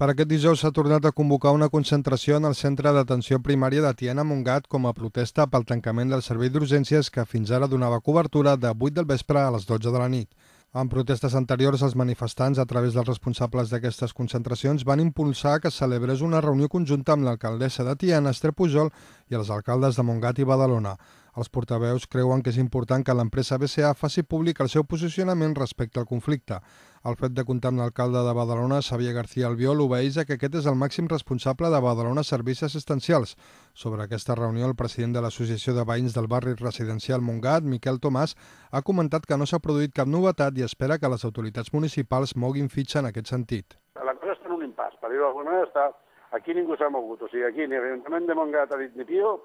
Per aquest dijous s'ha tornat a convocar una concentració en el centre d'atenció primària de Tiana Montgat com a protesta pel tancament del servei d'urgències que fins ara donava cobertura de 8 del vespre a les 12 de la nit. En protestes anteriors, els manifestants, a través dels responsables d'aquestes concentracions, van impulsar que celebrés una reunió conjunta amb l'alcaldessa de Tiana, Esther Pujol, i els alcaldes de Montgat i Badalona. Els portaveus creuen que és important que l'empresa BCA faci públic el seu posicionament respecte al conflicte. El fet de comptar amb l'alcalde de Badalona, Xavier García Albiol, obeeix a que aquest és el màxim responsable de Badalona Serveis Assistencials. Sobre aquesta reunió, el president de l'Associació de Veïns del barri residencial Montgat, Miquel Tomàs, ha comentat que no s'ha produït cap novetat i espera que les autoritats municipals moguin fitxa en aquest sentit. La cosa està en un impàs, per dir-ho d'alguna manera, està... aquí ningú s'ha mogut, o sigui, aquí ni l'Ajuntament de Montgat ha dit ni pio,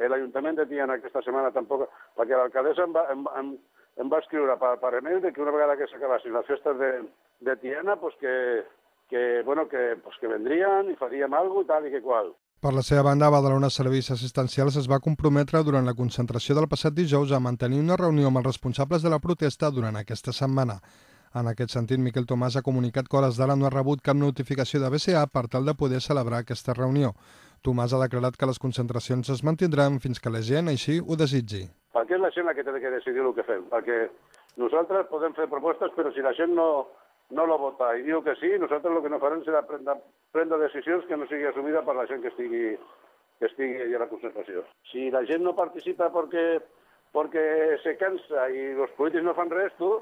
l'Ajuntament de Tiana aquesta setmana tampoc, perquè l'alcaldessa em, va, em, em, em va escriure per, per email de que una vegada que s'acabassin les festes de, de Tiana, pues que, que, bueno, que, pues que vendrien i faríem alguna cosa i tal i que qual. Per la seva banda, Badalona Serveis Assistencials es va comprometre durant la concentració del passat dijous a mantenir una reunió amb els responsables de la protesta durant aquesta setmana. En aquest sentit, Miquel Tomàs ha comunicat que hores d'ara no ha rebut cap notificació de BCA per tal de poder celebrar aquesta reunió. Tomàs ha declarat que les concentracions es mantindran fins que la gent així ho desitgi. Perquè és la gent la que té que decidir el que fem, perquè nosaltres podem fer propostes, però si la gent no, no lo vota i diu que sí, nosaltres el que no farem serà prendre, prendre decisions que no sigui assumida per la gent que estigui, que estigui a la concentració. Si la gent no participa perquè, perquè se cansa i els polítics no fan res, tu,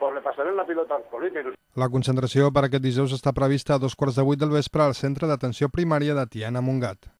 pues le passarem la pilota als polítics. La concentració per aquest dijous està prevista a dos quarts de vuit del vespre al Centre d'Atenció Primària de Tiana Montgat.